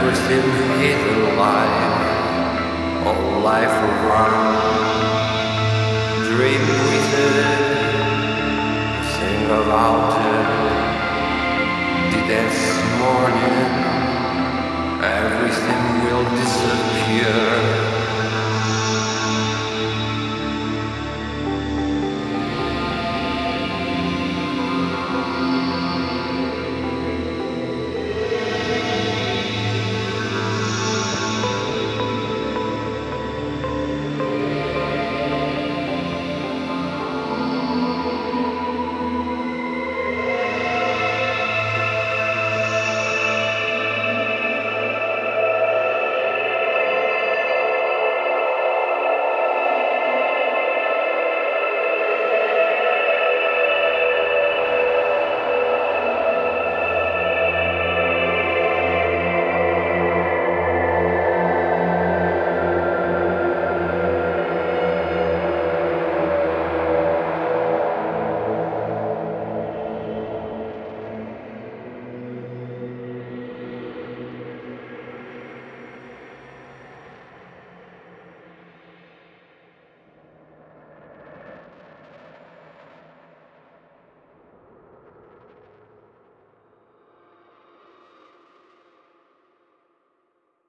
everything hidden life, all life around. Dream with it, sing about it. The next morning, everything will disappear.